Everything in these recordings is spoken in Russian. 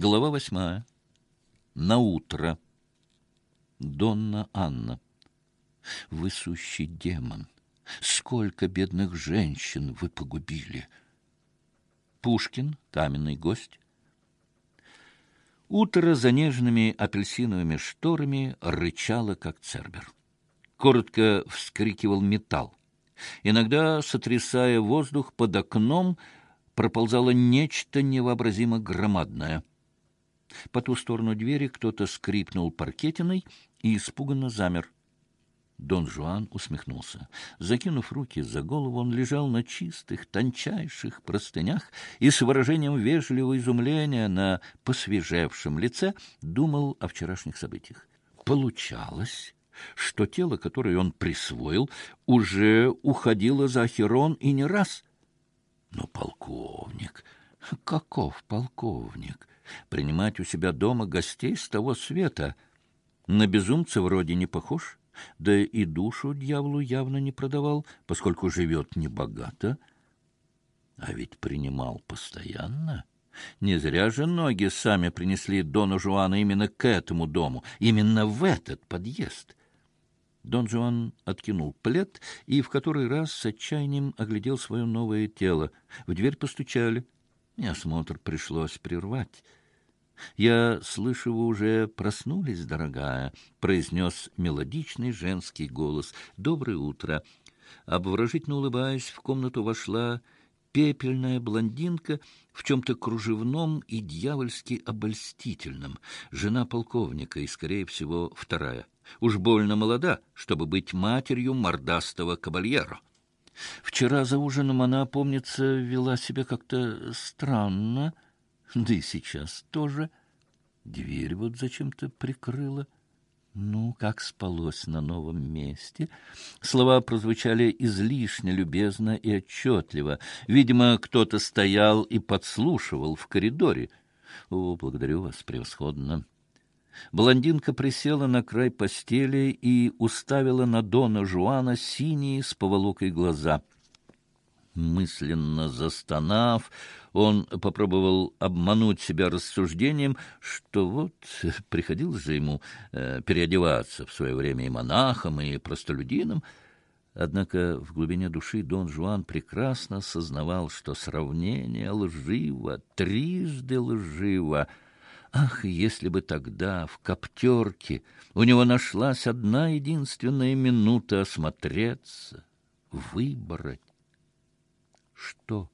Глава восьмая. На утро. Донна Анна. Вы сущий демон. Сколько бедных женщин вы погубили. Пушкин, каменный гость. Утро за нежными апельсиновыми шторами рычало, как цербер. Коротко вскрикивал металл. Иногда, сотрясая воздух под окном, проползало нечто невообразимо громадное. По ту сторону двери кто-то скрипнул паркетиной и испуганно замер. Дон Жуан усмехнулся. Закинув руки за голову, он лежал на чистых, тончайших простынях и с выражением вежливого изумления на посвежевшем лице думал о вчерашних событиях. Получалось, что тело, которое он присвоил, уже уходило за Херон и не раз. Но полковник... Каков полковник? Принимать у себя дома гостей с того света? На безумца вроде не похож да и душу дьяволу явно не продавал, поскольку живет небогато. А ведь принимал постоянно. Не зря же ноги сами принесли Дона Жуана именно к этому дому, именно в этот подъезд. Дон Жуан откинул плед и в который раз с отчаянием оглядел свое новое тело. В дверь постучали, и осмотр пришлось прервать. «Я слышу, вы уже проснулись, дорогая», — произнес мелодичный женский голос. «Доброе утро». Обворожительно улыбаясь, в комнату вошла пепельная блондинка в чем-то кружевном и дьявольски обольстительном, жена полковника и, скорее всего, вторая. Уж больно молода, чтобы быть матерью мордастого кабальера. Вчера за ужином она, помнится, вела себя как-то странно, — да и сейчас тоже. Дверь вот зачем-то прикрыла. Ну, как спалось на новом месте. Слова прозвучали излишне любезно и отчетливо. Видимо, кто-то стоял и подслушивал в коридоре. О, благодарю вас, превосходно. Блондинка присела на край постели и уставила на Дона Жуана синие с поволокой глаза — Мысленно застонав, он попробовал обмануть себя рассуждением, что вот приходилось же ему э, переодеваться в свое время и монахом, и простолюдином. Однако в глубине души Дон Жуан прекрасно сознавал, что сравнение лживо, трижды лживо. Ах, если бы тогда в коптерке у него нашлась одна единственная минута осмотреться, выбрать, что?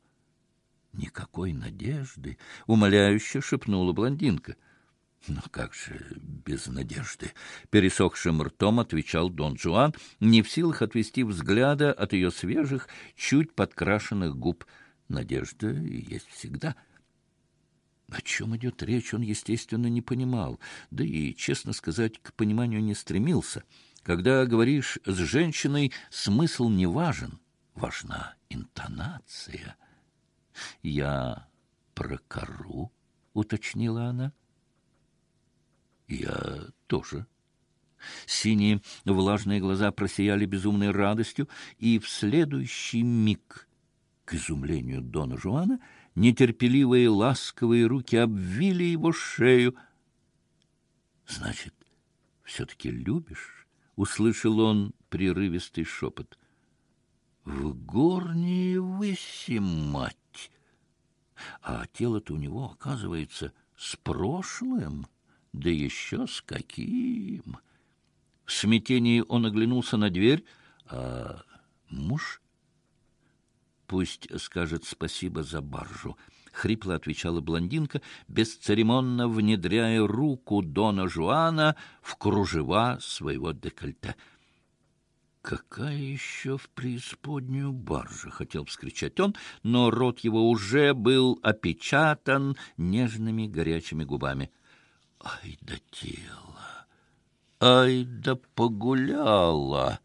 Никакой надежды, умоляюще шепнула блондинка. Но как же без надежды? Пересохшим ртом отвечал Дон Жуан, не в силах отвести взгляда от ее свежих, чуть подкрашенных губ. Надежда есть всегда. О чем идет речь, он, естественно, не понимал, да и, честно сказать, к пониманию не стремился. Когда говоришь с женщиной, смысл не важен важна интонация. «Я про кору», — уточнила она. «Я тоже». Синие влажные глаза просияли безумной радостью, и в следующий миг, к изумлению Дона Жуана, нетерпеливые ласковые руки обвили его шею. «Значит, все-таки любишь?» — услышал он прерывистый шепот. В горние выси, мать! А тело-то у него, оказывается, с прошлым, да еще с каким! В смятении он оглянулся на дверь, а муж... Пусть скажет спасибо за баржу. Хрипло отвечала блондинка, бесцеремонно внедряя руку Дона Жуана в кружева своего декольте — «Какая еще в преисподнюю баржа?» — хотел вскричать он, но рот его уже был опечатан нежными горячими губами. «Ай да тело! Ай да погуляла!»